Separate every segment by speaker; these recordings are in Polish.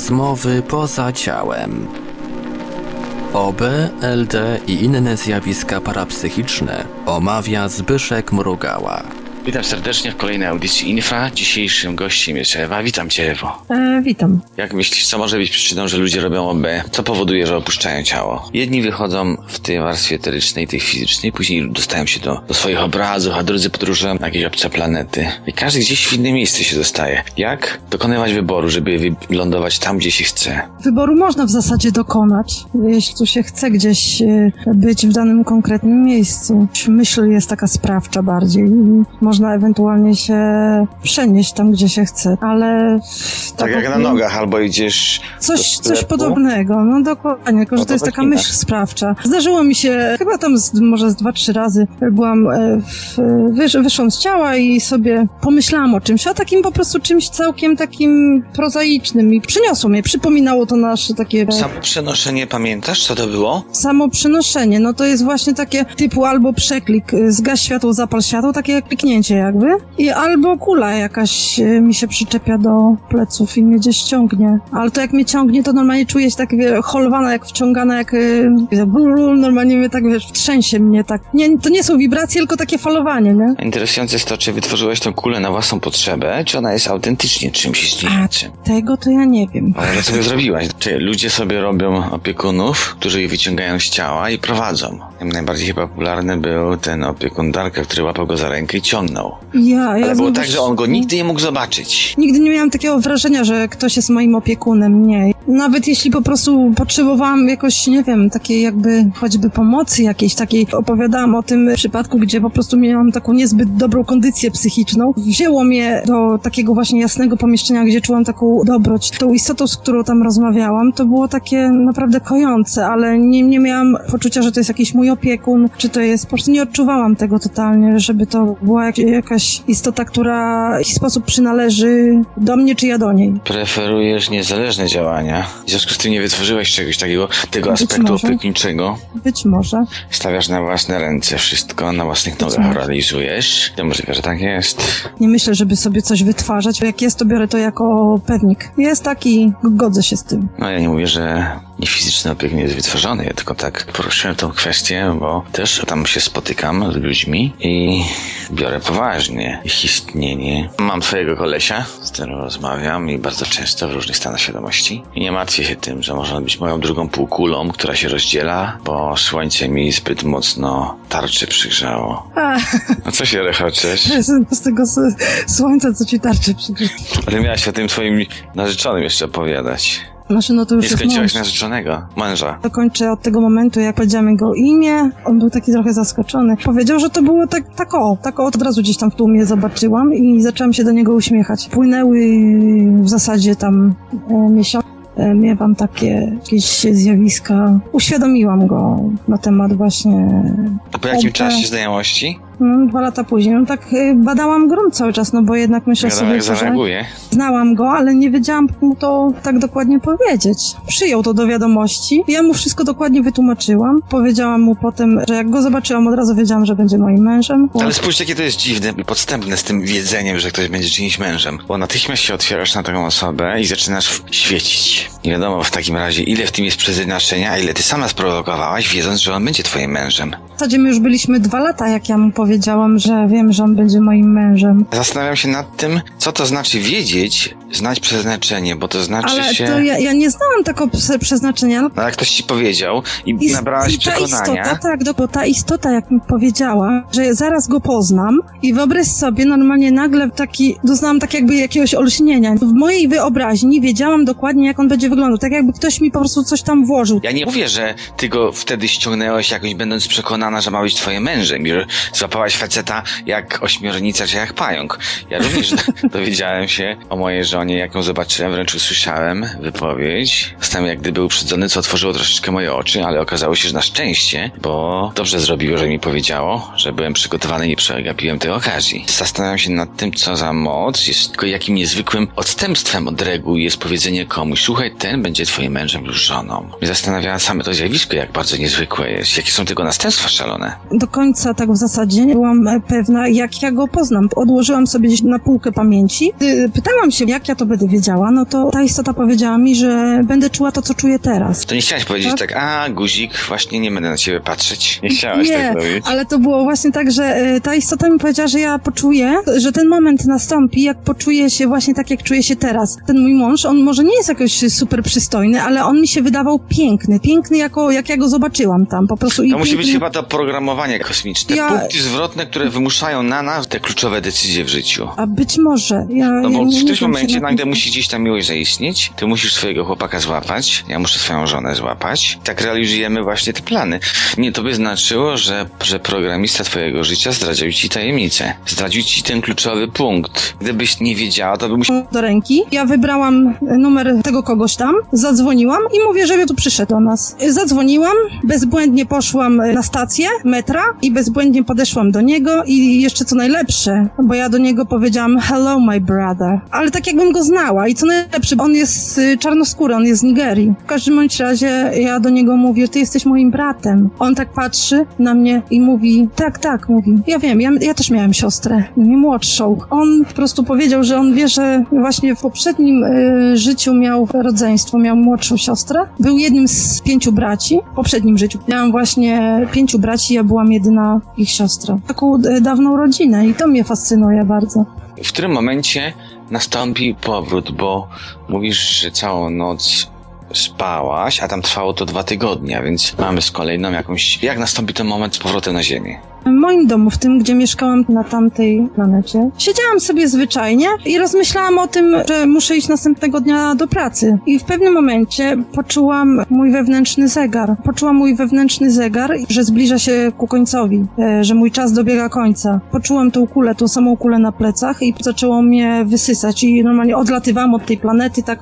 Speaker 1: Rozmowy poza ciałem. OB, LD i inne zjawiska parapsychiczne omawia Zbyszek Mrugała.
Speaker 2: Witam serdecznie w kolejnej audycji Infra. Dzisiejszym gościem jest Ewa. Witam Cię, Ewo.
Speaker 3: E, witam.
Speaker 2: Jak myślisz, co może być przyczyną, że ludzie robią OB? Co powoduje, że opuszczają ciało? Jedni wychodzą w tej warstwie eterycznej, tej fizycznej, później dostają się do, do swoich obrazów, a drudzy podróżują na jakieś obce planety. I każdy gdzieś w inne miejsce się dostaje. Jak dokonywać wyboru, żeby wylądować tam, gdzie się chce?
Speaker 3: Wyboru można w zasadzie dokonać, jeśli tu się chce gdzieś e, być w danym konkretnym miejscu. Myśl jest taka sprawcza bardziej. Można ewentualnie się przenieść tam, gdzie się chce, ale...
Speaker 2: Tak jak na nogach, albo idziesz
Speaker 3: Coś, coś podobnego, no dokładnie, tylko że to jest taka myśl sprawcza. Zdarzyło mi się, chyba tam z, może z dwa, trzy razy byłam, e, w, wysz, wyszłam z ciała i sobie pomyślałam o czymś, o takim po prostu czymś całkiem takim prozaicznym i przyniosło mnie, przypominało to nasze takie...
Speaker 2: Samo przenoszenie, pamiętasz, co to było?
Speaker 3: Samo przenoszenie, no to jest właśnie takie typu albo przeklik, y, zgaś światło, zapal światło, takie jak jakby, i albo kula jakaś y, mi się przyczepia do pleców i mnie gdzieś ciągnie. Ale to jak mnie ciągnie, to normalnie czuję się tak wie, holwana, jak wciągana, jak y, normalnie mnie tak, wiesz, trzęsie mnie tak. Nie, to nie są wibracje, tylko takie falowanie, nie?
Speaker 2: Interesujące jest to, czy wytworzyłeś tę kulę na własną potrzebę, czy ona jest autentycznie czymś istniejącym.
Speaker 3: Tego to ja nie wiem.
Speaker 2: Ale co sobie zrobiłaś? Czy ludzie sobie robią opiekunów, którzy ich wyciągają z ciała i prowadzą? Najbardziej chyba popularny był ten opiekun Darka, który łapał go za rękę i ciągnął.
Speaker 3: Ja, ja
Speaker 2: Ale było tak, że on go nigdy nie mógł zobaczyć.
Speaker 3: Nigdy nie miałam takiego wrażenia, że ktoś jest moim opiekunem, nie. Nawet jeśli po prostu potrzebowałam jakoś, nie wiem, takiej jakby choćby pomocy jakiejś takiej, opowiadałam o tym przypadku, gdzie po prostu miałam taką niezbyt dobrą kondycję psychiczną. Wzięło mnie do takiego właśnie jasnego pomieszczenia, gdzie czułam taką dobroć. Tą istotą, z którą tam rozmawiałam, to było takie naprawdę kojące, ale nie, nie miałam poczucia, że to jest jakiś mój opiekun, czy to jest, po prostu nie odczuwałam tego totalnie, żeby to była jak, jakaś istota, która w jakiś sposób przynależy do mnie, czy ja do niej.
Speaker 2: Preferujesz niezależne działania. W związku z tym nie wytworzyłeś czegoś takiego, tego
Speaker 3: Być
Speaker 2: aspektu
Speaker 3: może.
Speaker 2: opiekuńczego.
Speaker 3: Być może.
Speaker 2: Stawiasz na własne ręce wszystko, na własnych
Speaker 3: Być
Speaker 2: nogach
Speaker 3: może.
Speaker 2: realizujesz. To możliwe, że tak jest.
Speaker 3: Nie myślę, żeby sobie coś wytwarzać. Jak jest, to biorę to jako pewnik. Jest taki, godzę się z tym.
Speaker 2: No ja nie mówię, że niefizyczny opiekun jest wytworzony, ja tylko tak poruszyłem tą kwestię, bo też tam się spotykam z ludźmi i biorę poważnie ich istnienie. Mam swojego kolesia, z którym rozmawiam i bardzo często w różnych stanach świadomości. I nie martwię się tym, że może on być moją drugą półkulą, która się rozdziela, bo słońce mi zbyt mocno tarczy przygrzało.
Speaker 3: A,
Speaker 2: A co się rechoczesz?
Speaker 3: z tego słońca, co ci tarczy przykryć.
Speaker 2: Ale miałaś o tym swoim narzeczonym jeszcze opowiadać.
Speaker 3: Znaczy, no to już
Speaker 2: Nie skończyłaś narzeczonego, męża.
Speaker 3: Dokończę od tego momentu, jak powiedziałam jego imię. On był taki trochę zaskoczony. Powiedział, że to było tak, tak o, tak o, od razu gdzieś tam w tłumie zobaczyłam i zaczęłam się do niego uśmiechać. Płynęły w zasadzie tam e, miesiące. Miewam takie jakieś zjawiska. Uświadomiłam go na temat właśnie
Speaker 2: A po jakim czasie znajomości?
Speaker 3: No, dwa lata później. No tak e, badałam grunt cały czas, no bo jednak myślę
Speaker 2: Wiadomo,
Speaker 3: sobie, że
Speaker 2: zareaguje.
Speaker 3: znałam go, ale nie wiedziałam mu to tak dokładnie powiedzieć. Przyjął to do wiadomości. Ja mu wszystko dokładnie wytłumaczyłam. Powiedziałam mu potem, że jak go zobaczyłam, od razu wiedziałam, że będzie moim mężem.
Speaker 2: Ale spójrz, jakie to jest dziwne i podstępne z tym wiedzeniem, że ktoś będzie czyimś mężem. Bo natychmiast się otwierasz na taką osobę i zaczynasz świecić. Nie wiadomo w takim razie, ile w tym jest przeznaczenia, a ile ty sama sprowokowałaś, wiedząc, że on będzie twoim mężem.
Speaker 3: W zasadzie my już byliśmy dwa lata, jak ja mu powiedziałam, że wiem, że on będzie moim mężem.
Speaker 2: Zastanawiam się nad tym, co to znaczy wiedzieć, znać przeznaczenie, bo to znaczy
Speaker 3: Ale
Speaker 2: się...
Speaker 3: to ja, ja nie znałam tego prze- przeznaczenia. No,
Speaker 2: No jak ktoś ci powiedział i
Speaker 3: I,
Speaker 2: nabrałaś przekonania...
Speaker 3: istota, tak, do, bo ta istota, jak mi powiedziała, że zaraz go poznam i wyobraź sobie, normalnie nagle taki, doznałam tak jakby jakiegoś olśnienia. W mojej wyobraźni wiedziałam dokładnie, jak on będzie wyglądał. Tak jakby ktoś mi po prostu coś tam włożył.
Speaker 2: Ja nie mówię, że ty go wtedy ściągnęłaś jakoś będąc przekonana, że ma być twoim mężem i że złapałaś faceta jak ośmiornica czy jak pająk. Ja również dowiedziałem się o mojej żonie, jak ją zobaczyłem, wręcz usłyszałem wypowiedź. Zostałem jak gdyby uprzedzony, co otworzyło troszeczkę moje oczy, ale okazało się, że na szczęście, bo dobrze zrobiło, że mi powiedziało, że byłem przygotowany i nie przegapiłem tej okazji. Zastanawiam się nad tym, co za moc jest, tylko jakim niezwykłym odstępstwem od reguł jest powiedzenie komuś, słuchaj, ten będzie twoim mężem lub żoną. Mnie zastanawia same to zjawisko, jak bardzo niezwykłe jest, jakie są tego następstwa szalone.
Speaker 3: Do końca tak w zasadzie nie byłam e, pewna, jak ja go poznam. Odłożyłam sobie gdzieś na półkę pamięci. Y, Pytałam się, jak ja to będę wiedziała, no to ta istota powiedziała mi, że będę czuła to, co czuję teraz.
Speaker 2: To nie chciałaś powiedzieć tak,
Speaker 3: Tak?
Speaker 2: a guzik, właśnie nie będę na ciebie patrzeć. Nie chciałaś
Speaker 3: Nie,
Speaker 2: tak powiedzieć.
Speaker 3: ale to było właśnie tak, że e, ta istota mi powiedziała, że ja poczuję, że ten moment nastąpi, jak poczuję się właśnie tak, jak czuję się teraz. Ten mój mąż, on może nie jest jakoś super przystojny, ale on mi się wydawał piękny. Piękny, jako, jak ja go zobaczyłam tam, po prostu.
Speaker 2: To musi być chyba to programowanie kosmiczne.
Speaker 3: Ja-
Speaker 2: Punkty zwrotne, które wymuszają na nas te kluczowe decyzje w życiu.
Speaker 3: A być może. Ja,
Speaker 2: No
Speaker 3: ja
Speaker 2: bo
Speaker 3: nie
Speaker 2: w którymś momencie
Speaker 3: na
Speaker 2: nagle musi gdzieś ta miłość zaistnieć. Ty musisz swojego chłopaka złapać, ja muszę swoją żonę złapać. Tak realizujemy właśnie te plany. Nie, to by znaczyło, że, że programista twojego życia zdradził ci tajemnicę. Zdradził ci ten kluczowy punkt. Gdybyś nie wiedziała, to by musiał...
Speaker 3: do ręki. Ja wybrałam numer tego kogoś tam, zadzwoniłam i mówię, żeby tu przyszedł do nas. Zadzwoniłam, bezbłędnie poszłam na stację metra i bezbłędnie podeszłam do niego i jeszcze co najlepsze, bo ja do niego powiedziałam hello my brother, ale tak jakbym go znała i co najlepsze, on jest y, czarnoskóry, on jest z Nigerii. W każdym bądź razie ja do niego mówię, ty jesteś moim bratem. On tak patrzy na mnie i mówi, tak, tak, mówi. Ja wiem, ja, ja też miałem siostrę, nie młodszą. On po prostu powiedział, że on wie, że właśnie w poprzednim y, życiu miał rodzeństwo, miał młodszą siostrę. Był jednym z pięciu braci. W poprzednim życiu miałam właśnie pięciu braci, ja byłam jedyna ich siostra. Taką y, dawną rodzinę i to mnie fascynuje bardzo.
Speaker 2: W którym momencie nastąpi powrót, bo mówisz, że całą noc spałaś, a tam trwało to dwa tygodnie, więc mamy z kolejną jakąś... Jak nastąpi ten moment z powrotem na Ziemię?
Speaker 3: W moim domu, w tym, gdzie mieszkałam na tamtej planecie, siedziałam sobie zwyczajnie i rozmyślałam o tym, że muszę iść następnego dnia do pracy. I w pewnym momencie poczułam mój wewnętrzny zegar. Poczułam mój wewnętrzny zegar, że zbliża się ku końcowi, e, że mój czas dobiega końca. Poczułam tą kulę, tą samą kulę na plecach i zaczęło mnie wysysać i normalnie odlatywałam od tej planety, tak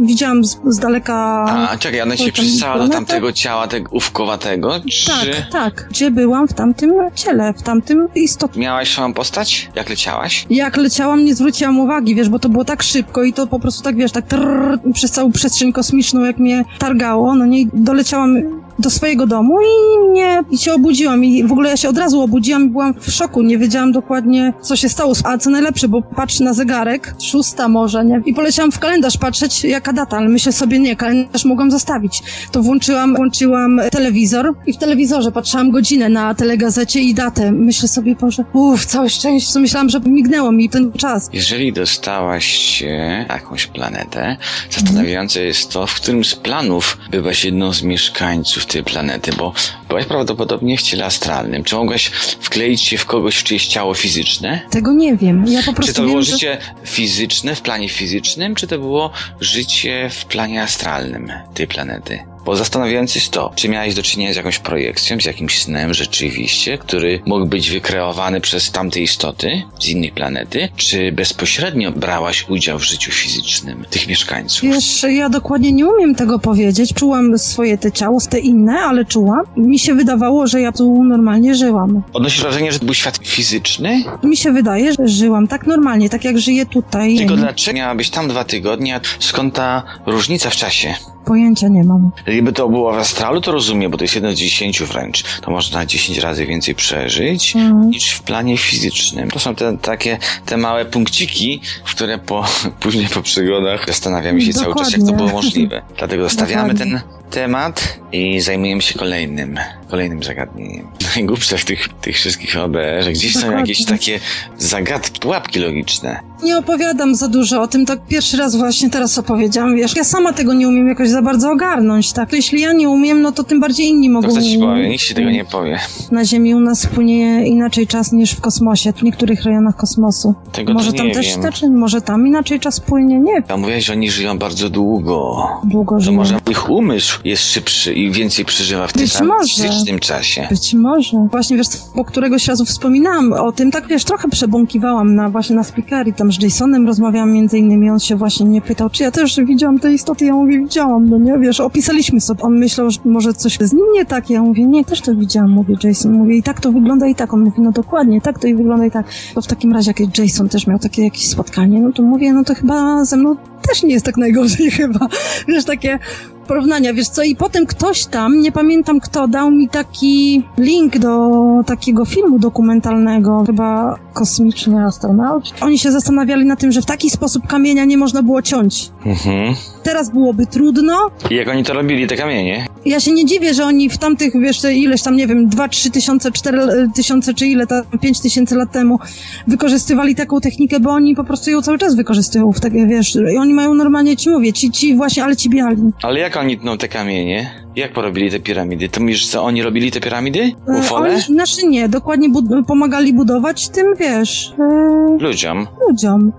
Speaker 3: widziałam z, z daleka...
Speaker 2: A, czekaj, ona się przystała do tamtego ciała, tego ówkowatego, czy...
Speaker 3: Tak, tak. Gdzie byłam w tamtym ciele, w tamtym istotnym
Speaker 2: Miałaś swoją postać? Jak leciałaś?
Speaker 3: Jak leciałam, nie zwróciłam uwagi, wiesz, bo to było tak szybko i to po prostu tak, wiesz, tak trrr, przez całą przestrzeń kosmiczną, jak mnie targało, no nie, doleciałam do swojego domu i nie, i się obudziłam. I w ogóle ja się od razu obudziłam i byłam w szoku, nie wiedziałam dokładnie, co się stało, a co najlepsze, bo patrzę na zegarek, szósta może, nie, i poleciałam w kalendarz patrzeć, jaka data, ale myślę sobie, nie, kalendarz mogłam zostawić, to włączyłam, włączyłam telewizor i w telewizorze patrzyłam godzinę na telegazecie i datę, myślę sobie, Boże, uff, całe szczęście, co myślałam, że mignęło mi ten czas.
Speaker 2: Jeżeli dostałaś się na jakąś planetę, zastanawiające jest to, w którym z planów byłaś jedną z mieszkańców tej planety, bo byłaś prawdopodobnie w ciele astralnym. Czy mogłaś wkleić się w kogoś w czyjeś ciało fizyczne?
Speaker 3: Tego nie wiem, ja po prostu
Speaker 2: Czy to
Speaker 3: wiem,
Speaker 2: było
Speaker 3: że...
Speaker 2: życie fizyczne w planie fizycznym, czy to było życie w planie astralnym tej planety? Bo zastanawiające jest to, czy miałeś do czynienia z jakąś projekcją, z jakimś snem rzeczywiście, który mógł być wykreowany przez tamte istoty z innej planety, czy bezpośrednio brałaś udział w życiu fizycznym tych mieszkańców?
Speaker 3: Wiesz, ja dokładnie nie umiem tego powiedzieć. Czułam swoje te ciało, te inne, ale czułam. Mi się wydawało, że ja tu normalnie żyłam.
Speaker 2: Odnosisz wrażenie, że to był świat fizyczny?
Speaker 3: Mi się wydaje, że żyłam tak normalnie, tak jak żyję tutaj.
Speaker 2: Tylko dlaczego miałabyś tam dwa tygodnie? Skąd ta różnica w czasie?
Speaker 3: Pojęcia nie mam.
Speaker 2: Gdyby to było w astralu, to rozumiem, bo to jest jedno z dziesięciu wręcz. To można 10 razy więcej przeżyć
Speaker 3: Mhm.
Speaker 2: niż w planie fizycznym. To są te takie te małe punkciki, w które po, później po przygodach zastanawiamy się cały czas, jak to
Speaker 3: Dokładnie.
Speaker 2: było możliwe. Dlatego zostawiamy
Speaker 3: Dokładnie.
Speaker 2: ten temat i zajmujemy się kolejnym, kolejnym zagadnieniem. Najgłupsze w tych, tych wszystkich OBR, że gdzieś są
Speaker 3: Dokładnie.
Speaker 2: jakieś takie zagadki, pułapki logiczne.
Speaker 3: Nie opowiadam za dużo o tym, tak pierwszy raz właśnie teraz opowiedziałam, wiesz. Ja sama tego nie umiem jakoś za bardzo ogarnąć, tak? To jeśli ja nie umiem, no to tym bardziej inni mogą...
Speaker 2: To ci powie, nikt ci tego nie powie.
Speaker 3: Na Ziemi u nas płynie inaczej czas niż w kosmosie, w niektórych rejonach kosmosu.
Speaker 2: Tego
Speaker 3: może
Speaker 2: to
Speaker 3: tam
Speaker 2: nie
Speaker 3: też
Speaker 2: wiem.
Speaker 3: inaczej, może tam inaczej czas płynie, nie wiem.
Speaker 2: A mówiłeś, że oni żyją bardzo długo.
Speaker 3: Długo
Speaker 2: To
Speaker 3: żyję.
Speaker 2: może ich umysł jest szybszy i więcej przeżywa w tym fizycznym czasie.
Speaker 3: Być może. Właśnie wiesz, bo któregoś razu wspominałam o tym, tak wiesz, trochę przebąkiwałam na właśnie na speakery, tam z Jasonem rozmawiałam między innymi, on się właśnie mnie pytał, czy ja też widziałam te istoty, ja mówię, widziałam, no nie, wiesz, opisaliśmy sobie, on myślał, że może coś z nim nie tak, ja mówię, nie, też to widziałam, mówię, Jason, mówię, i tak to wygląda i tak, on mówi, no dokładnie, tak to i wygląda i tak, to w takim razie, jak Jason też miał takie jakieś spotkanie, no to mówię, no to chyba ze mną też nie jest tak najgorzej chyba. Wiesz, takie porównania, wiesz co, i potem ktoś tam, nie pamiętam kto, dał mi taki link do takiego filmu dokumentalnego, chyba Kosmiczny Astronaut. Oni się zastanawiali na tym, że w taki sposób kamienia nie można było ciąć.
Speaker 2: Mhm.
Speaker 3: Teraz byłoby trudno.
Speaker 2: I jak oni to robili, te kamienie?
Speaker 3: Ja się nie dziwię, że oni w tamtych, wiesz, ileś tam, nie wiem, 2, 3 tysiące, 4 tysiące, czy ile tam, 5 tysięcy lat temu wykorzystywali taką technikę, bo oni po prostu ją cały czas wykorzystują w takie, wiesz, i oni mają normalnie, ci mówię, ci, ci właśnie, ale ci biali.
Speaker 2: Ale jak oni tną te kamienie? Jak porobili te piramidy? To mówisz, co oni robili te piramidy?
Speaker 3: E,
Speaker 2: Ufole?
Speaker 3: Oni, znaczy nie, dokładnie bud- pomagali budować tym, wiesz, e,
Speaker 2: Ludziom.
Speaker 3: ludziom.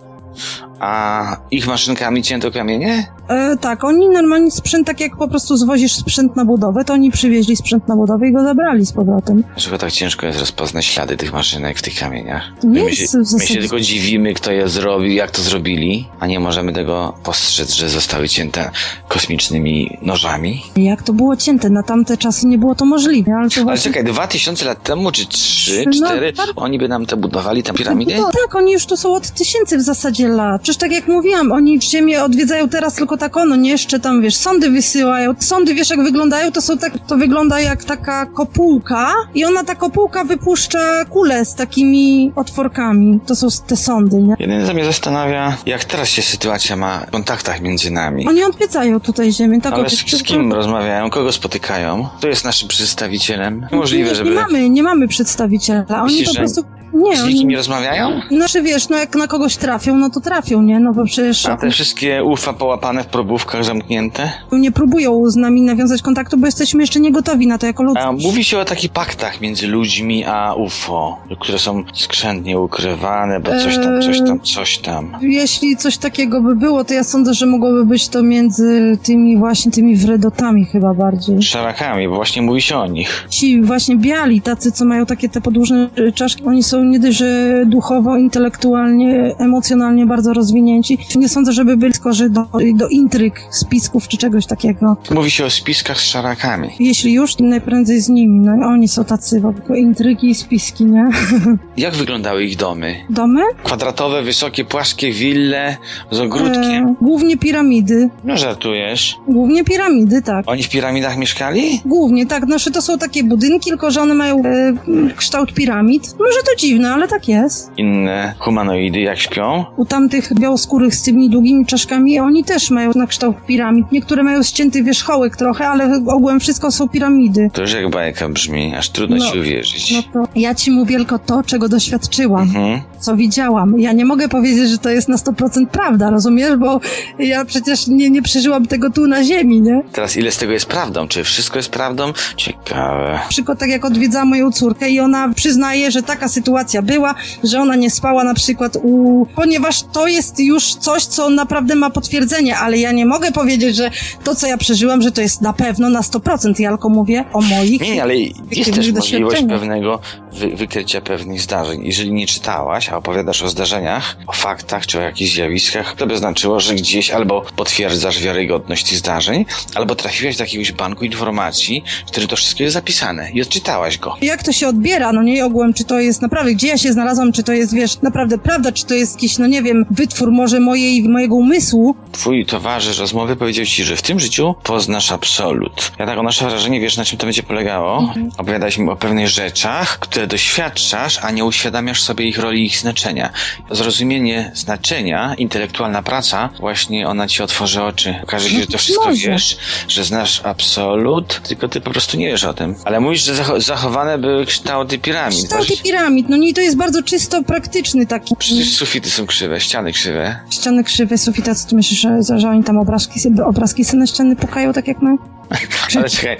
Speaker 2: A ich maszynkami cięto kamienie?
Speaker 3: E, tak, oni normalnie sprzęt, tak jak po prostu zwozisz sprzęt na budowę, to oni przywieźli sprzęt na budowę i go zabrali z powrotem.
Speaker 2: Dlaczego tak ciężko jest rozpoznać ślady tych maszynek w tych kamieniach?
Speaker 3: Nie
Speaker 2: my,
Speaker 3: jest
Speaker 2: się, my się tylko dziwimy, kto je zrobił, jak to zrobili, a nie możemy tego postrzec, że zostały cięte kosmicznymi nożami.
Speaker 3: Jak to było cięte, na tamte czasy nie było to możliwe, ale to
Speaker 2: Ale
Speaker 3: właśnie...
Speaker 2: czekaj, dwa tysiące lat temu, czy trzy,
Speaker 3: No,
Speaker 2: cztery,
Speaker 3: tak.
Speaker 2: oni by nam te budowali, te piramidy?
Speaker 3: No, tak, oni już tu są od tysięcy w zasadzie lat. Przecież tak jak mówiłam, oni Ziemię odwiedzają teraz tylko tak ono, nie jeszcze tam, wiesz, sondy wysyłają. Sądy, wiesz, jak wyglądają, to są tak, to wygląda jak taka kopułka i ona, ta kopułka wypuszcza kule z takimi otworkami. To są te sądy, nie?
Speaker 2: Jedyne co mnie zastanawia, jak teraz się sytuacja ma w kontaktach między nami.
Speaker 3: Oni odwiedzają tutaj Ziemię, tak?
Speaker 2: Ale z, z kim rozmawiają? Kogo spotykają? Kto jest naszym przedstawicielem? Możliwe,
Speaker 3: nie,
Speaker 2: żeby...
Speaker 3: nie mamy, nie mamy przedstawiciela. Oni
Speaker 2: Myślisz,
Speaker 3: po
Speaker 2: że
Speaker 3: prostu... Nie,
Speaker 2: Z
Speaker 3: oni...
Speaker 2: nikim nie rozmawiają?
Speaker 3: Znaczy wiesz, no jak na kogoś trafią, no to trafią, nie? No bo przecież
Speaker 2: A te wszystkie ufa połapane w probówkach zamknięte?
Speaker 3: nie próbują z nami nawiązać kontaktu, bo jesteśmy jeszcze nie gotowi na to jako.
Speaker 2: A mówi się o takich paktach między ludźmi a UFO, które są skrzętnie ukrywane, bo coś tam, coś tam, coś tam.
Speaker 3: Jeśli coś takiego by było, to ja sądzę, że mogłoby być to między tymi właśnie tymi wredotami chyba bardziej.
Speaker 2: Szarakami, bo właśnie mówi się o nich.
Speaker 3: Ci właśnie biali, tacy, co mają takie te podłużne czaszki, oni są nie dość, że duchowo, intelektualnie, emocjonalnie bardzo rozwinięci. Nie sądzę, żeby byli skorzy do, do intryg, spisków czy czegoś takiego.
Speaker 2: Mówi się o spiskach z szarakami.
Speaker 3: Jeśli już, to najprędzej z nimi. No i oni są tacy, bo tylko intrygi i spiski, nie?
Speaker 2: Jak wyglądały ich domy?
Speaker 3: Domy?
Speaker 2: Kwadratowe, wysokie, płaskie wille z ogródkiem.
Speaker 3: E, głównie piramidy.
Speaker 2: No żartujesz.
Speaker 3: Głównie piramidy, tak.
Speaker 2: Oni w piramidach mieszkali?
Speaker 3: Głównie, tak. Znaczy to są takie budynki, tylko że one mają e, kształt piramid. Może to dziwne, ale tak jest.
Speaker 2: Inne humanoidy jak śpią?
Speaker 3: U tamtych białoskórych z tymi długimi czaszkami, oni też mają na kształt piramid. Niektóre mają ścięty wierzchołek trochę, ale ogółem wszystko są piramidy.
Speaker 2: To już jak bajka brzmi, aż trudno
Speaker 3: No,
Speaker 2: ci uwierzyć.
Speaker 3: No to ja ci mówię tylko to, czego doświadczyłam,
Speaker 2: Mhm.
Speaker 3: co widziałam. Ja nie mogę powiedzieć, że to jest na 100% prawda, rozumiesz? Bo ja przecież nie, nie przeżyłam tego tu na ziemi, nie?
Speaker 2: Teraz ile z tego jest prawdą? Czy wszystko jest prawdą? Ciekawe.
Speaker 3: Na przykład tak jak odwiedzałam moją córkę i ona przyznaje, że taka sytuacja była, że ona nie spała na przykład u... Ponieważ to jest już coś, co naprawdę ma potwierdzenie, ale ja nie mogę powiedzieć, że to, co ja przeżyłam, że to jest na pewno na 100%. Ja tylko mówię o moich...
Speaker 2: Nie, ale jest też możliwość pewnego wy wykrycia pewnych zdarzeń. Jeżeli nie czytałaś, a opowiadasz o zdarzeniach, o faktach czy o jakichś zjawiskach, to by znaczyło, że gdzieś albo potwierdzasz wiarygodność tych zdarzeń, albo trafiłaś do jakiegoś banku informacji, w którym to wszystko jest zapisane i odczytałaś go.
Speaker 3: Jak to się odbiera, no nie ogółem, czy to jest naprawdę, gdzie ja się znalazłam, czy to jest, wiesz, naprawdę prawda, czy to jest jakiś, no nie wiem, wytwór może mojej, mojego umysłu,
Speaker 2: Twój towarzysz rozmowy powiedział ci, że w tym życiu poznasz absolut. Ja tak nasze wrażenie, wiesz na czym to będzie polegało?
Speaker 3: Mhm.
Speaker 2: Opowiadałeś mi o pewnych rzeczach, które doświadczasz, a nie uświadamiasz sobie ich roli i ich znaczenia. Zrozumienie znaczenia, intelektualna praca, właśnie ona ci otworzy oczy. Okaże się, że to wszystko
Speaker 3: Może.
Speaker 2: wiesz, że znasz absolut, tylko ty po prostu nie wiesz o tym. Ale mówisz, że zacho- zachowane były kształty piramid.
Speaker 3: kształty piramid, no nie, to jest bardzo czysto praktyczny taki.
Speaker 2: Przecież sufity są krzywe, ściany krzywe.
Speaker 3: Ściany krzywe, sufita, co ty myślisz, że, że oni tam obrazki, obrazki ściany pukają, tak jak my?
Speaker 2: Ale czekaj,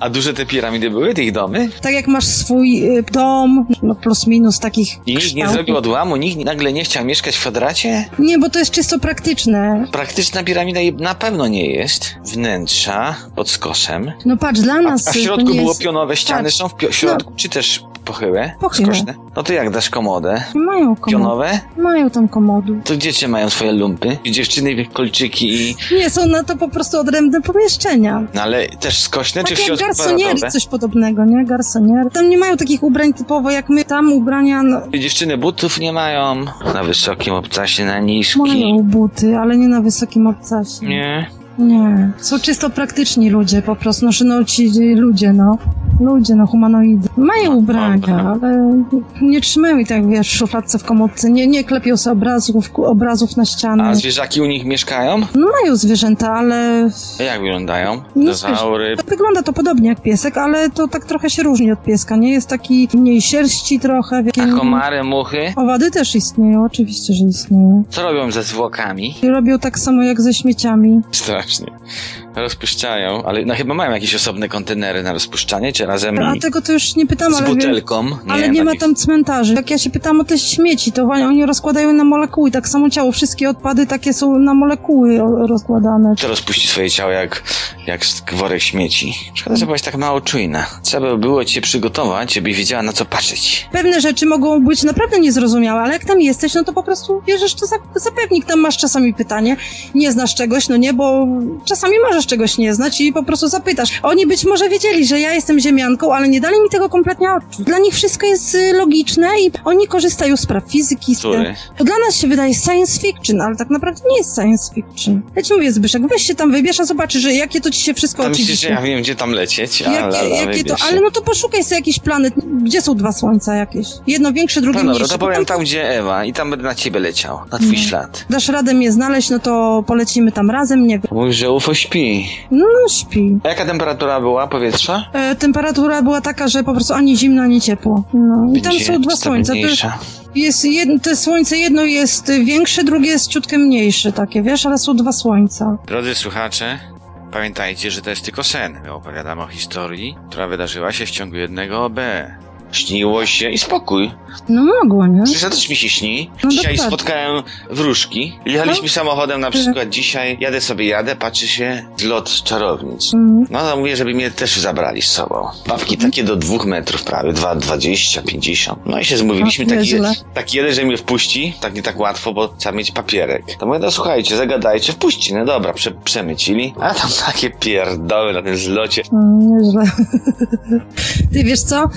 Speaker 2: a duże te piramidy były, tych domy?
Speaker 3: Tak jak masz swój y, dom, no plus minus takich
Speaker 2: I nikt nie zrobił odłamu, nikt nagle nie chciał mieszkać w kwadracie?
Speaker 3: Nie, bo to jest czysto praktyczne.
Speaker 2: Praktyczna piramida na pewno nie jest. Wnętrza pod skosem.
Speaker 3: No patrz, dla nas
Speaker 2: A w
Speaker 3: y,
Speaker 2: środku było
Speaker 3: jest...
Speaker 2: pionowe ściany,
Speaker 3: patrz,
Speaker 2: są w pio- środku, czy też pochyłe?
Speaker 3: Pochyłe.
Speaker 2: Skośne? No to jak dasz komodę?
Speaker 3: Nie mają komodu.
Speaker 2: Pionowe?
Speaker 3: Mają tam komodu.
Speaker 2: To gdzie cię mają swoje lumpy? I dziewczyny, kolczyki i...
Speaker 3: Nie, są na to po prostu odrębne pomieszczenia.
Speaker 2: No ale też skośne, czy
Speaker 3: Tak jak garsonieri,
Speaker 2: środkowe?
Speaker 3: coś podobnego, nie? Garsonier. Tam nie mają takich ubrań typowo jak my. Tam ubrania no,
Speaker 2: Dziewczyny butów nie mają. Na wysokim obcasie, na niskim.
Speaker 3: mają buty, ale nie na wysokim obcasie.
Speaker 2: Nie.
Speaker 3: Nie. Są czysto praktyczni ludzie po prostu. No, no ci ludzie, no. Ludzie, no, humanoidy. Mają ubrania, ale nie trzymają ich tak, wiesz, w szufladce w komodce. Nie, nie klepią sobie obrazów, obrazów na ściany.
Speaker 2: A zwierzaki u nich mieszkają?
Speaker 3: No mają zwierzęta, ale
Speaker 2: A Jak wyglądają?
Speaker 3: No,
Speaker 2: Dinozaury.
Speaker 3: wygląda to podobnie jak piesek, ale to tak trochę się różni od pieska, nie? Jest taki mniej sierści trochę.
Speaker 2: A komary, muchy?
Speaker 3: Owady też istnieją, oczywiście, że istnieją.
Speaker 2: Co robią ze zwłokami?
Speaker 3: I robią tak samo jak ze śmieciami.
Speaker 2: вчорашній. Rozpuszczają, ale no chyba mają jakieś osobne kontenery na rozpuszczanie, czy razem
Speaker 3: A tego to już nie pytam,
Speaker 2: z butelką?
Speaker 3: ale nie ma tam cmentarzy. Jak ja się pytam o te śmieci, to oni rozkładają na molekuły. Tak samo ciało, wszystkie odpady takie są na molekuły rozkładane.
Speaker 2: To rozpuści swoje ciało jak, jak worek śmieci. Szkoda, że byłaś tak mało czujna. Trzeba by było cię przygotować, żebyś wiedziała na co patrzeć.
Speaker 3: Pewne rzeczy mogą być naprawdę niezrozumiałe, ale jak tam jesteś, no to po prostu bierzesz to za, za pewnik. Tam masz czasami pytanie, nie znasz czegoś, no nie, bo czasami możesz czegoś nie znać i po prostu zapytasz. Oni być może wiedzieli, że ja jestem ziemianką, ale nie dali mi tego kompletnie odczuć. Dla nich wszystko jest y, logiczne i oni korzystają z praw fizyki. z-
Speaker 2: Który?
Speaker 3: To dla nas się wydaje science fiction, ale tak naprawdę nie jest science fiction. Ja ci mówię, Zbyszek, weź się tam wybierz, a zobaczysz, że jakie to ci się wszystko
Speaker 2: Tam myślisz,
Speaker 3: oczywiście...
Speaker 2: że ja wiem, gdzie tam lecieć? A,
Speaker 3: Jakie,
Speaker 2: lala,
Speaker 3: jakie to, ale no to poszukaj sobie jakiś planet. Gdzie są dwa słońca jakieś? Jedno większe, drugie
Speaker 2: No dobra,
Speaker 3: mniejsze.
Speaker 2: to powiem
Speaker 3: tam
Speaker 2: tam, gdzie Ewa i tam będę na ciebie leciał. Na twój
Speaker 3: Nie.
Speaker 2: ślad.
Speaker 3: Dasz radę mnie znaleźć, no to polecimy tam razem, nie wiem.
Speaker 2: Mówisz, że UFO śpi.
Speaker 3: No, śpi.
Speaker 2: A jaka temperatura była powietrza?
Speaker 3: E, temperatura była taka, że po prostu ani zimno, ani ciepło. No. I tam
Speaker 2: Będzie
Speaker 3: są dwa słońca. Jest jedno, te słońce jedno jest większe, drugie jest ciutkę mniejsze takie, wiesz, ale są dwa słońca.
Speaker 2: Drodzy słuchacze, pamiętajcie, że to jest tylko sen. My opowiadamy o historii, która wydarzyła się w ciągu jednego OB. Śniło się i spokój.
Speaker 3: No mogło, nie?
Speaker 2: Przecież też mi się śni.
Speaker 3: No
Speaker 2: dzisiaj
Speaker 3: dokładnie.
Speaker 2: spotkałem wróżki. Jechaliśmy samochodem na przykład dzisiaj. Jadę sobie, jadę, patrzy się zlot czarownic.
Speaker 3: Mm.
Speaker 2: No to mówię, żeby mnie też zabrali z sobą. Bawki takie do dwóch metrów prawie, 2,20, 50. No i się zmówiliśmy
Speaker 3: A,
Speaker 2: taki,
Speaker 3: nieźle.
Speaker 2: taki jeden, że mnie wpuści, tak nie tak łatwo, bo trzeba mieć papierek. To mówię, no słuchajcie, zagadajcie, wpuści, no dobra, prze, przemycili. A tam takie pierdoły na tym zlocie.
Speaker 3: Mm, nieźle. Ty wiesz co?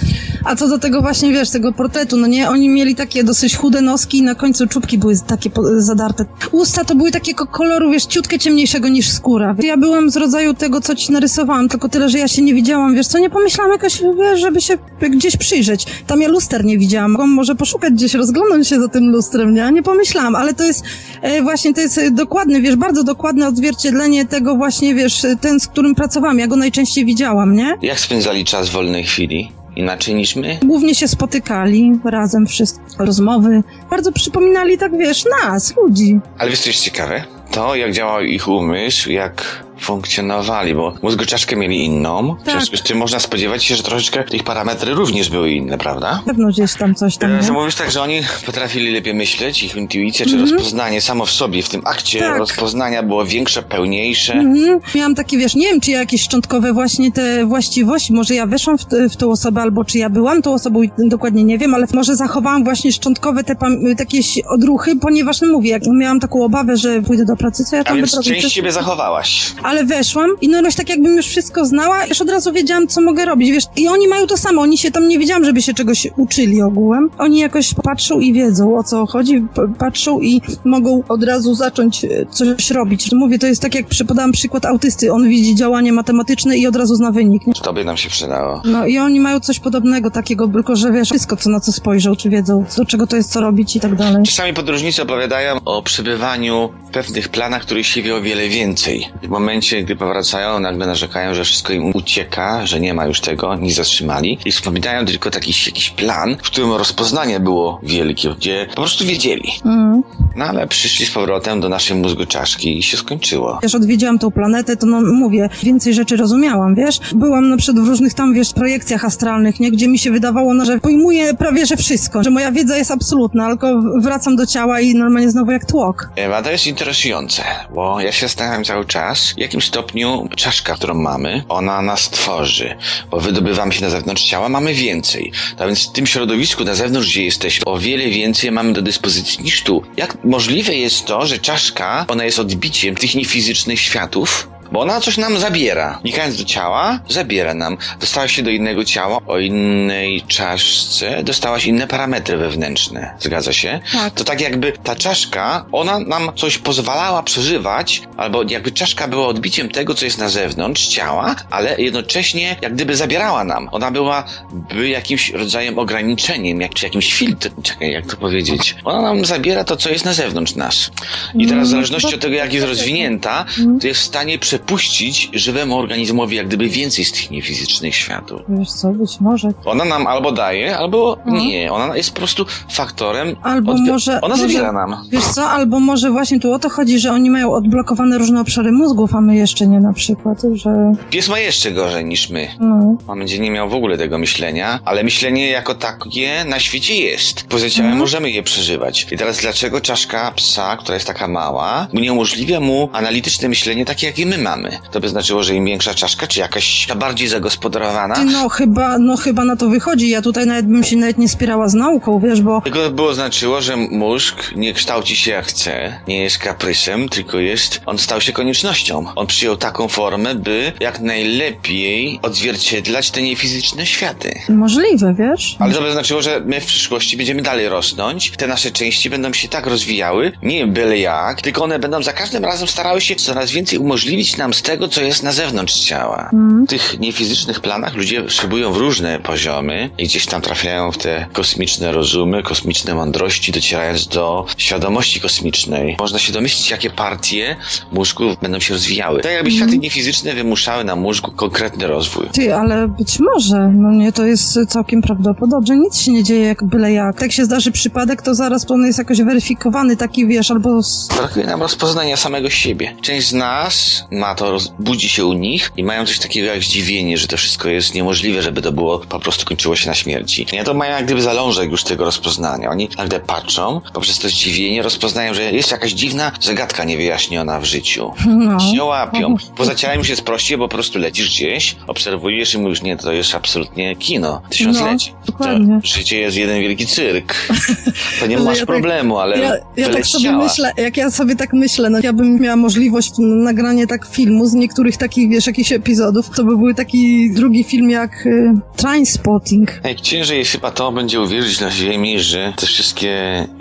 Speaker 3: A co do tego właśnie, wiesz, tego portretu, no nie? Oni mieli takie dosyć chude noski i na końcu czubki były takie zadarte. Usta to były takiego koloru, wiesz, ciutkę ciemniejszego niż skóra. Ja byłam z rodzaju tego, co ci narysowałam, tylko tyle, że ja się nie widziałam, wiesz co? Nie pomyślałam jakoś, wiesz, żeby się gdzieś przyjrzeć. Tam ja luster nie widziałam. Mogłam może poszukać gdzieś, rozglądać się za tym lustrem, nie? Nie pomyślałam, ale to jest e, właśnie, to jest e, dokładne, wiesz, bardzo dokładne odzwierciedlenie tego właśnie, wiesz, e, ten, z którym pracowałam. Ja go najczęściej widziałam, nie?
Speaker 2: Jak spędzali czas w wolnej chwili? Inaczej niż my?
Speaker 3: Głównie się spotykali razem wszyscy, rozmowy. Bardzo przypominali tak, wiesz, nas, ludzi.
Speaker 2: Ale wiesz, co jest ciekawe? To, jak działał ich umysł, jak funkcjonowali, bo mózgoczaszkę mieli inną. W
Speaker 3: Tak.
Speaker 2: związku z tym można spodziewać się, że troszeczkę ich parametry również były inne, prawda?
Speaker 3: Pewno gdzieś tam coś tam,
Speaker 2: E? To mówisz tak, że oni potrafili lepiej myśleć, ich intuicja czy rozpoznanie samo w sobie, w tym akcie.
Speaker 3: Tak.
Speaker 2: rozpoznania było większe, pełniejsze.
Speaker 3: Mhm. Miałam takie, wiesz, nie wiem, czy ja jakieś szczątkowe właśnie te właściwości, może ja weszłam w, w tą osobę, albo czy ja byłam tą osobą, i dokładnie nie wiem, ale może zachowałam właśnie szczątkowe te takie odruchy, ponieważ, no mówię, jak miałam taką obawę, że pójdę do pracy, co ja
Speaker 2: A
Speaker 3: tam
Speaker 2: więc
Speaker 3: będę robić?
Speaker 2: część siebie zachowałaś.
Speaker 3: Ale weszłam i no już tak jakbym już wszystko znała, już od razu wiedziałam, co mogę robić, wiesz. I oni mają to samo, oni się tam nie wiedziałam, żeby się czegoś uczyli ogółem. Oni jakoś patrzą i wiedzą, o co chodzi, patrzą i mogą od razu zacząć e, coś robić. Mówię, to jest tak jak podałam przykład autysty, on widzi działanie matematyczne i od razu zna wynik, nie?
Speaker 2: To by nam się przydało.
Speaker 3: No i oni mają coś podobnego, takiego, tylko że wiesz, wszystko, co na co spojrzą, czy wiedzą, do czego to jest, co robić i tak dalej.
Speaker 2: Czasami podróżnicy opowiadają o przebywaniu w pewnych planach, których się wie o wiele więcej. W momencie, gdy powracają, nagle narzekają, że wszystko im ucieka, że nie ma już tego, nie zatrzymali. I wspominają tylko taki jakiś plan, w którym rozpoznanie było wielkie, gdzie po prostu wiedzieli.
Speaker 3: Mm.
Speaker 2: No ale przyszli z powrotem do naszej mózgu czaszki i się skończyło.
Speaker 3: Wiesz, odwiedziłam tą planetę, to no mówię, więcej rzeczy rozumiałam, wiesz? Byłam na przykład w różnych tam, wiesz, projekcjach astralnych, nie? Gdzie mi się wydawało, no, że pojmuję prawie, że wszystko, że moja wiedza jest absolutna, tylko wracam do ciała i normalnie znowu jak tłok.
Speaker 2: Ewa, to jest interesujące, bo ja się zastanawiam cały czas, jakim stopniu czaszka, którą mamy, ona nas tworzy, bo wydobywamy się na zewnątrz ciała, mamy więcej. A więc w tym środowisku na zewnątrz, gdzie jesteśmy, o wiele więcej mamy do dyspozycji niż tu. Jak możliwe jest to, że czaszka, ona jest odbiciem tych niefizycznych światów, bo ona coś nam zabiera. Wnikając do ciała, zabiera nam. Dostałaś się do innego ciała, o innej czaszce, dostałaś inne parametry wewnętrzne. Zgadza się?
Speaker 3: Tak.
Speaker 2: To tak jakby ta czaszka, ona nam coś pozwalała przeżywać, albo jakby czaszka była odbiciem tego, co jest na zewnątrz ciała, ale jednocześnie jak gdyby zabierała nam. Ona była by jakimś rodzajem ograniczeniem, jak, czy jakimś filtrem, czekaj, jak to powiedzieć. Ona nam zabiera to, co jest na zewnątrz nas. I teraz w zależności od tego, jak jest rozwinięta, to jest w stanie przepuścić żywemu organizmowi jak gdyby więcej z tych niefizycznych światów.
Speaker 3: Wiesz co, być może.
Speaker 2: Ona nam albo daje, albo nie. Ona jest po prostu faktorem.
Speaker 3: Albo
Speaker 2: odbi-
Speaker 3: może-
Speaker 2: Ona zabiera nam.
Speaker 3: Wiesz co, albo może właśnie tu o to chodzi, że oni mają odblokowane różne obszary mózgów, a my jeszcze nie na przykład, że
Speaker 2: Pies ma jeszcze gorzej niż my.
Speaker 3: no.
Speaker 2: On będzie nie miał w ogóle tego myślenia, ale myślenie jako takie na świecie jest. Poza ciałem
Speaker 3: Mhm.
Speaker 2: możemy je przeżywać. I teraz dlaczego czaszka psa, która jest taka mała, uniemożliwia mu analityczne myślenie takie, jakie my mamy? To by znaczyło, że im większa czaszka, czy jakaś ta bardziej zagospodarowana,
Speaker 3: no chyba, no chyba na to wychodzi. Ja tutaj nawet bym się nawet nie spierała z nauką, wiesz, bo
Speaker 2: Tylko było znaczyło, że mózg nie kształci się jak chce, nie jest kaprysem, tylko jest, on stał się koniecznością. On przyjął taką formę, by jak najlepiej odzwierciedlać te niefizyczne światy.
Speaker 3: możliwe, wiesz?
Speaker 2: Ale to by znaczyło, że my w przyszłości będziemy dalej rosnąć, te nasze części będą się tak rozwijały, nie byle jak, tylko one będą za każdym razem starały się coraz więcej umożliwić nam z tego, co jest na zewnątrz ciała.
Speaker 3: Mhm.
Speaker 2: W tych niefizycznych planach ludzie szybują w różne poziomy i gdzieś tam trafiają w te kosmiczne rozumy, kosmiczne mądrości, docierając do świadomości kosmicznej. Można się domyślić, jakie partie mózgu będą się rozwijały. Tak jakby światy niefizyczne wymuszały na mózgu konkretny rozwój.
Speaker 3: Ty, ale być może, no nie, to jest całkiem prawdopodobne. Nic się nie dzieje jak byle jak. Jak się zdarzy przypadek, to zaraz on jest jakoś weryfikowany, taki wiesz, albo.
Speaker 2: Brakuje nam rozpoznania samego siebie. Część z nas ma to, roz- budzi się u nich i mają coś takiego jak zdziwienie, że to wszystko jest niemożliwe, żeby to było, po prostu kończyło się na śmierci. Nie, to mają jak gdyby zalążek już tego rozpoznania. Oni nagle patrzą, poprzez to zdziwienie rozpoznają, że jest jakaś dziwna zagadka niewyjaśniona w życiu.
Speaker 3: No.
Speaker 2: Się łapią. Poza ciałem jest prościej, bo po prostu lecisz gdzieś, obserwujesz i mówisz, nie, to jest absolutnie kino. Tysiąclecie.
Speaker 3: No, dokładnie.
Speaker 2: To życie jest jeden wielki cyrk. To nie
Speaker 3: Ale
Speaker 2: masz
Speaker 3: ja tak-
Speaker 2: problemu, ale
Speaker 3: Ja, ja tak sobie myślę, jak ja sobie tak myślę, no ja bym miała możliwość nagrania tak filmu z niektórych takich, wiesz, jakichś epizodów, to by był taki drugi film jak y, Trainspotting.
Speaker 2: Najciężej jest chyba to będzie uwierzyć na ziemi, że te wszystkie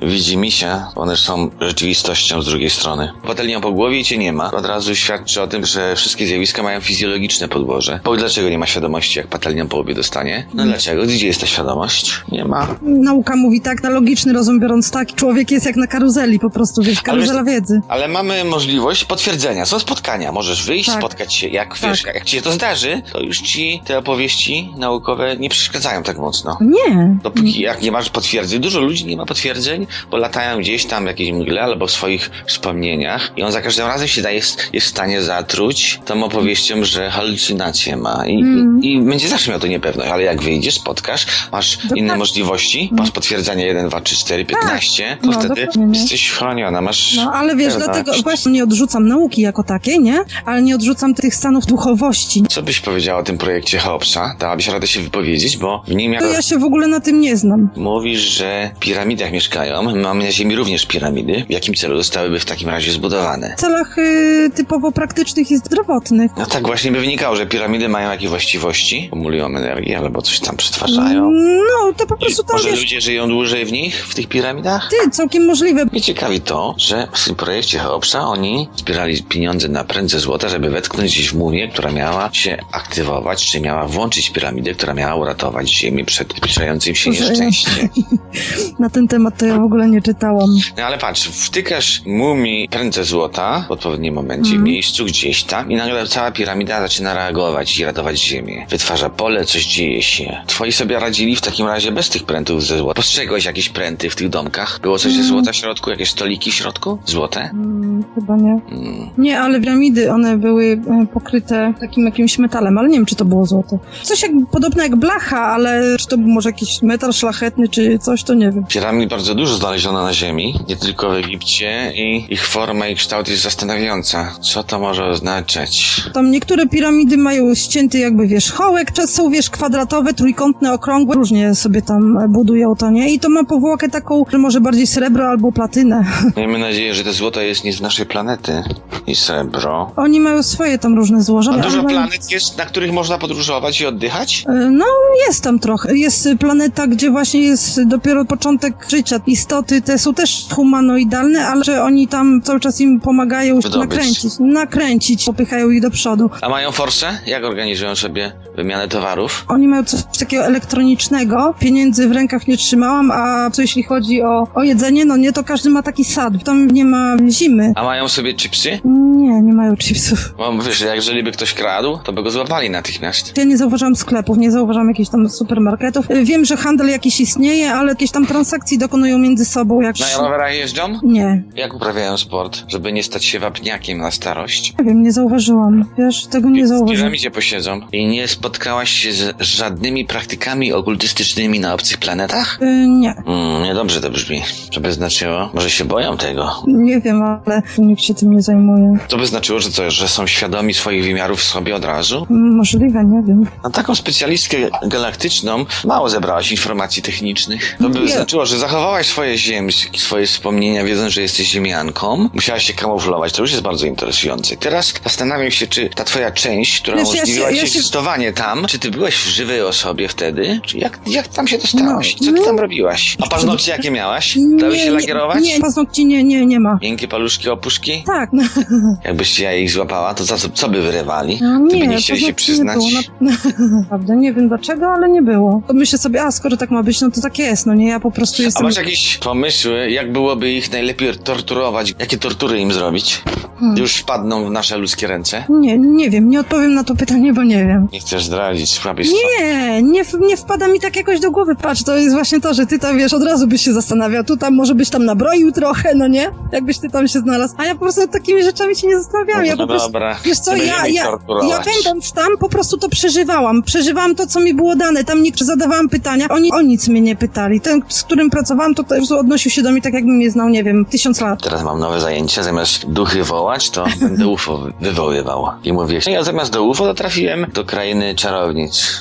Speaker 2: widzimisia, one są rzeczywistością z drugiej strony. Patelnią po głowie i cię nie ma. Od razu świadczy o tym, że wszystkie zjawiska mają fizjologiczne podłoże. Bo dlaczego nie ma świadomości, jak patelnią po łbie dostanie? No dlaczego? Gdzie jest ta świadomość? Nie ma.
Speaker 3: Nauka mówi tak, na logiczny rozum biorąc tak, człowiek jest jak na karuzeli po prostu, wiesz, karuzela wiedzy.
Speaker 2: Ale mamy możliwość potwierdzenia. Są spotkania. Możesz wyjść,
Speaker 3: Tak.
Speaker 2: spotkać się. Jak
Speaker 3: Tak.
Speaker 2: wiesz, jak ci się to zdarzy, to już ci te opowieści naukowe nie przeszkadzają tak mocno.
Speaker 3: Nie.
Speaker 2: Dopóki jak nie masz potwierdzeń, dużo ludzi nie ma potwierdzeń, bo latają gdzieś tam w jakiejś mgle albo w swoich wspomnieniach i on za każdym razem się daje, jest w stanie zatruć tą opowieścią, że halucynacje ma i,
Speaker 3: Mm.
Speaker 2: i, i będzie zawsze miał to niepewność, ale jak wyjdziesz, spotkasz, masz
Speaker 3: Dokładnie.
Speaker 2: inne możliwości, masz potwierdzenia 1, 2, 3, 4, 15, to
Speaker 3: No,
Speaker 2: wtedy
Speaker 3: dokładnie,
Speaker 2: jesteś chroniona, masz...
Speaker 3: No, ale wiesz, dlatego właśnie nie odrzucam nauki jako takiej, nie? Ale nie odrzucam tych stanów duchowości.
Speaker 2: Co byś powiedziała o tym projekcie Hobbesa? Dałabyś radę się wypowiedzieć, bo w nim jako...
Speaker 3: To ja się w ogóle na tym nie znam.
Speaker 2: Mówisz, że w piramidach mieszkają. Mamy na Ziemi również piramidy. W jakim celu zostałyby w takim razie zbudowane?
Speaker 3: W celach y, typowo praktycznych i zdrowotnych.
Speaker 2: No tak właśnie by wynikało, że piramidy mają jakieś właściwości, kumulują energię albo coś tam przetwarzają.
Speaker 3: No, to po
Speaker 2: I
Speaker 3: prostu to
Speaker 2: może
Speaker 3: wiesz,
Speaker 2: ludzie żyją dłużej w nich, w tych piramidach?
Speaker 3: ty, całkiem możliwe.
Speaker 2: Mnie ciekawi to, że w tym projekcie Hobbesa oni zbierali pieniądze na prędze złota, żeby wetknąć gdzieś w mumię, która miała się aktywować, czy miała włączyć piramidę, która miała uratować Ziemię przed zbliżającym się nieszczęściem.
Speaker 3: Na ten temat to ja w ogóle nie czytałam.
Speaker 2: No ale patrz, wtykasz mumii prędzę złota w odpowiednim momencie, w
Speaker 3: Mhm.
Speaker 2: miejscu gdzieś tam i nagle cała piramida zaczyna reagować i ratować ziemię. Wytwarza pole, coś dzieje się. Twoi sobie radzili w takim razie bez tych prętów ze złota. Postrzegłeś jakieś pręty w tych domkach? Było coś ze
Speaker 3: Mhm.
Speaker 2: złota w środku? Jakieś stoliki w środku? Złote?
Speaker 3: Mm, chyba nie.
Speaker 2: Mm.
Speaker 3: Nie, ale piramidy, one były e, pokryte takim jakimś metalem, ale nie wiem, czy to było złoto. Coś jak, podobne jak blacha, ale czy to był może jakiś metal szlachetny, czy coś, to nie wiem.
Speaker 2: Piramid bardzo dużo znaleziono na Ziemi, nie tylko w Egipcie i ich forma i kształt jest zastanawiająca. Co to może oznaczać?
Speaker 3: Tam niektóre piramidy mają ścięty jakby wierzchołek, czas są, wiesz, kwadratowe, trójkątne, okrągłe, różnie sobie tam e, budują to, nie? I to ma powłokę taką, że może bardziej srebro albo platynę.
Speaker 2: Miejmy nadzieję, że to złoto jest nie z naszej planety i srebro.
Speaker 3: Oni mają swoje tam różne złoża.
Speaker 2: A dużo planet jest, na których można podróżować i oddychać?
Speaker 3: E, No, jest tam trochę. Jest planeta, gdzie właśnie jest dopiero początek życia. Istoty te są też humanoidalne, ale że oni tam cały czas im pomagają
Speaker 2: Wydobyć.
Speaker 3: nakręcić, nakręcić, popychają ich do przodu.
Speaker 2: A mają forsę? Jak organizują sobie wymianę towarów?
Speaker 3: Oni mają coś takiego elektronicznego. Pieniędzy w rękach nie trzymałam, a co jeśli chodzi o, o jedzenie, no nie, to każdy ma taki sad. Tam nie ma zimy.
Speaker 2: A mają sobie chipsy?
Speaker 3: Nie, nie mają chipsów.
Speaker 2: Bo wiesz, jeżeli by ktoś kradł, to by go złapali natychmiast.
Speaker 3: Ja nie zauważam sklepów, nie zauważam jakichś tam supermarketów. Wiem, że handel jakiś istnieje, ale jakieś tam transakcji dokonują między sobą. Jak...
Speaker 2: Na rowerach jeżdżą?
Speaker 3: Nie,
Speaker 2: Jak uprawiają sport, żeby nie stać się wapniakiem na starość?
Speaker 3: Nie wiem, nie zauważyłam. Wiesz, tego nie
Speaker 2: W
Speaker 3: zauważyłam.
Speaker 2: piramidzie posiedzą i nie spotkałaś się z żadnymi praktykami okultystycznymi na obcych planetach?
Speaker 3: Y, nie,
Speaker 2: Mm, niedobrze to brzmi. Co by znaczyło? Może się boją tego?
Speaker 3: nie wiem, ale nikt się tym nie zajmuje.
Speaker 2: To by znaczyło, że co, że są świadomi swoich wymiarów w sobie od razu?
Speaker 3: Możliwe, nie wiem.
Speaker 2: Na taką specjalistkę galaktyczną mało zebrałaś informacji technicznych. To by
Speaker 3: Nie.
Speaker 2: znaczyło, że zachowałaś swoje ziemskie, swoje wspomnienia, wiedząc, że jesteś ziemianką. Musiałaś się kamuflować, to już jest bardzo interesujące. Teraz zastanawiam się, czy ta twoja część, która
Speaker 3: Wiesz, ja się- ja się-
Speaker 2: egzystowanie tam, czy ty byłeś w żywej osobie wtedy? Czy jak, jak tam się dostałaś?
Speaker 3: No,
Speaker 2: Co ty
Speaker 3: no.
Speaker 2: tam robiłaś? A paznokcie jakie miałaś? Dały się lakierować?
Speaker 3: Nie, nie, paznokci nie, nie, nie ma.
Speaker 2: Miękkie paluszki, opuszki?
Speaker 3: Tak,
Speaker 2: Jakbyście ja ich złapała, to za co, co by wyrywali?
Speaker 3: no
Speaker 2: Gdyby
Speaker 3: nie,
Speaker 2: nie chcieli się
Speaker 3: nie
Speaker 2: przyznać.
Speaker 3: było. Na... Naprawdę, nie wiem dlaczego, ale nie było. To myślę sobie, a skoro tak ma być, no to tak jest, no nie, ja po prostu
Speaker 2: A
Speaker 3: jestem...
Speaker 2: masz jakieś pomysły, jak byłoby ich najlepiej torturować? Jakie tortury im zrobić?
Speaker 3: Hmm.
Speaker 2: Już wpadną w nasze ludzkie ręce?
Speaker 3: Nie, nie wiem, nie odpowiem na to pytanie, bo nie wiem.
Speaker 2: Nie chcesz zdradzić
Speaker 3: Nie, nie, nie wpada mi tak jakoś do głowy. Patrz, to jest właśnie to, że ty tam wiesz, od razu byś się zastanawiał. Tu tam może byś tam nabroił trochę, no nie? Jakbyś ty tam się znalazł. A ja po prostu nad takimi rzeczami się nie zastanawiałam. Ja
Speaker 2: No
Speaker 3: po prostu.
Speaker 2: dobra.
Speaker 3: Wiesz co, ja, ja, ja będąc tam po prostu to przeżywałam. Przeżywałam to, co mi było dane. Tam nie zadawałam pytania. Oni o nic mnie nie pytali. Ten, z którym pracowałam, to też odnosił się do mnie tak, jakbym je znał, nie wiem, tysiąc lat.
Speaker 2: Teraz mam nowe zajęcie, zamiast duchy wołać, to będę UFO wy- wywoływał. I mówię, no ja zamiast do UFO to trafiłem do krainy czarownic.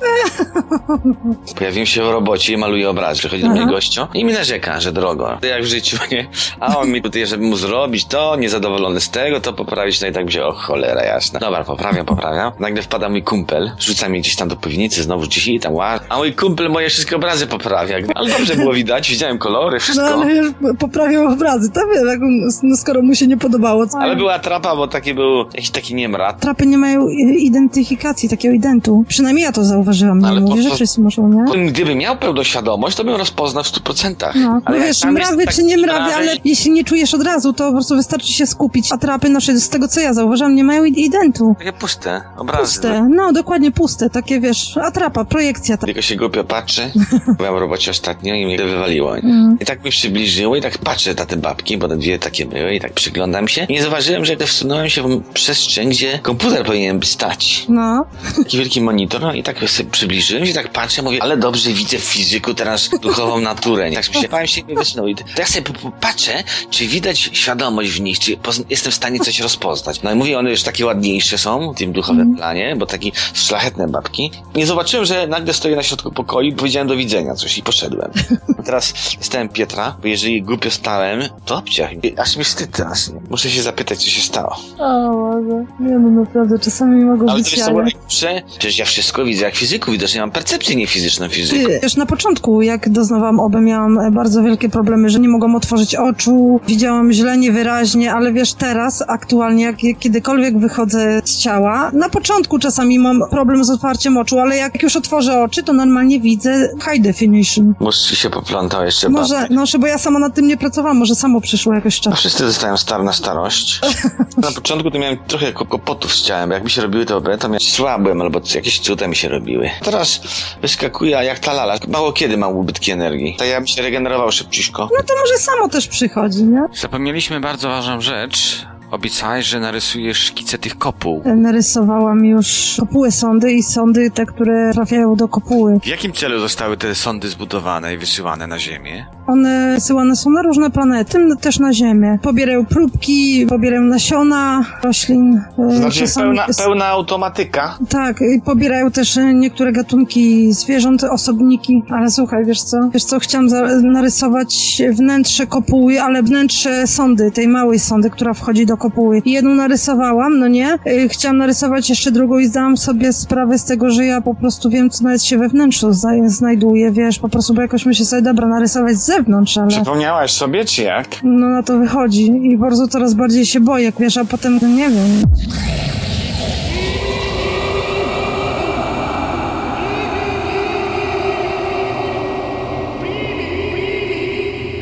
Speaker 2: Pojawiłem się w robocie i maluję obraz. Przychodzi do mnie
Speaker 3: Aha.
Speaker 2: gościu i mi narzeka, że drogo. Jak w życiu, nie? A on mi tutaj, żeby mu zrobić to, niezadowolony z tego, to poprawić, no i tak wziął, o cholera jasna. Dobra, poprawiam, poprawiam. Nagle wpada mój kumpel, rzuca mnie gdzieś tam do piwnicy, znowu gdzieś i tam ła. A mój kumpel moje wszystkie obrazy poprawia. Ale dobrze było widać, widziałem kolory,
Speaker 3: No
Speaker 2: wszystko.
Speaker 3: ale wiesz, poprawiał obrazy. To on- no, skoro mu się nie podobało. Co?
Speaker 2: Ale była trapa, bo taki był jakiś taki niemrat.
Speaker 3: Trapy nie mają identyfikacji, takiego identu. Przynajmniej ja to zauważyłam. Nie
Speaker 2: Ale
Speaker 3: mówię, że wszyscy muszą, nie?
Speaker 2: Gdybym miał pełną świadomość, to bym rozpoznał w 100%.
Speaker 3: No,
Speaker 2: Ale
Speaker 3: no wiesz, mrawy
Speaker 2: tak
Speaker 3: czy nie mrawy,
Speaker 2: mrawy-
Speaker 3: ale jeśli nie czujesz od razu, to po prostu wystarczy się skupić. A trapy nasze, z tego co ja zauważam, nie mają identu.
Speaker 2: Takie puste obrazy.
Speaker 3: Puste, no dokładnie puste, takie wiesz, atrapa, projekcja. Ta...
Speaker 2: Tylko się głupio patrzy. Byłem w robocie ostatnio i mnie wywaliło.
Speaker 3: Mm.
Speaker 2: I tak mi przybliżyło i tak patrzę na te babki, bo te dwie takie były i tak przyglądam się. I nie zauważyłem, że jak wsunąłem się w przestrzeń, gdzie komputer powinien stać.
Speaker 3: No,
Speaker 2: Taki wielki monitor, no i tak sobie przybliżyłem się, tak patrzę, mówię, ale dobrze widzę w fizyku teraz duchową naturę. I tak się bałem się nie wysnuł. I tak sobie patrzę, czy widać świadomość w nich, czy jestem w stanie coś rozpoznać. No i mówię, one już takie ładniejsze są w tym duchowym
Speaker 3: Mhm.
Speaker 2: planie, bo takie szlachetne babki. Nie zobaczyłem, że nagle stoję na środku pokoju i powiedziałem do widzenia coś i poszedłem. A teraz stałem Pietra, bo jeżeli głupio stałem, to obciach. Aż mi wstyd teraz. Muszę się zapytać, co się stało.
Speaker 3: o Boże, nie no naprawdę, czasami mogą
Speaker 2: Ale
Speaker 3: być
Speaker 2: to jest najlepsze, przecież ja wszystko widzę jak fizyku, widocznie mam percepcję niefizyczną fizyku.
Speaker 3: Wiesz, na początku, jak doznawałam obę, miałam e, bardzo wielkie problemy, że nie mogłam otworzyć oczu, widziałam źle, niewyraźnie, ale wiesz, teraz, aktualnie, jak kiedykolwiek wychodzę z ciała, na początku czasami mam problem z otwarciem oczu, ale jak już otworzę oczy, to normalnie widzę high definition.
Speaker 2: Ci się poplątał jeszcze
Speaker 3: Może,
Speaker 2: bardziej.
Speaker 3: no, bo ja sama nad tym nie pracowałam, może samo przyszło jakoś czas.
Speaker 2: wszyscy zostają star na starość. Na początku to miałem trochę kłopotów z ciałem. Jak mi się robiły te OB, to miałem słabym albo jakieś cuda mi się robiły. Teraz wyskakuje jak ta lala. Mało kiedy mam ubytki energii. To ja bym się regenerował szybciutko.
Speaker 3: No to może samo też przychodzi, nie?
Speaker 4: Zapomnieliśmy bardzo ważną rzecz. Obiecałeś, że narysujesz szkice tych kopuł.
Speaker 3: Narysowałam już kopuły sądy i sądy te, które trafiają do kopuły.
Speaker 4: W jakim celu zostały te sądy zbudowane i wysyłane na Ziemię?
Speaker 3: One wysyłane są na różne planety, no też na Ziemię. Pobierają próbki, pobierają nasiona roślin. e,
Speaker 2: Znaczy
Speaker 3: czasami-
Speaker 2: pełna, pełna automatyka.
Speaker 3: Tak, i pobierają też e, niektóre gatunki zwierząt, osobniki. Ale słuchaj, wiesz co? Wiesz co, chciałam narysować wnętrze kopuły, ale wnętrze sondy, tej małej sondy, która wchodzi do kopuły. I jedną narysowałam, no nie? E, Chciałam narysować jeszcze drugą i zdałam sobie sprawę z tego, że ja po prostu wiem, co nawet się we wnętrzu zna- znajduje, wiesz, po prostu, bo jakoś myślę sobie, dobra, narysować z zewnątrz, ale...
Speaker 2: Przypomniałaś sobie, czy jak?
Speaker 3: No na to wychodzi i bardzo coraz bardziej się boję, wiesz, a potem no nie wiem.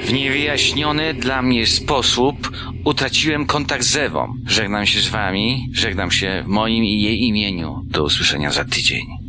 Speaker 4: W niewyjaśniony dla mnie sposób utraciłem kontakt z Ewą. Żegnam się z wami, żegnam się w moim i jej imieniu. Do usłyszenia za tydzień.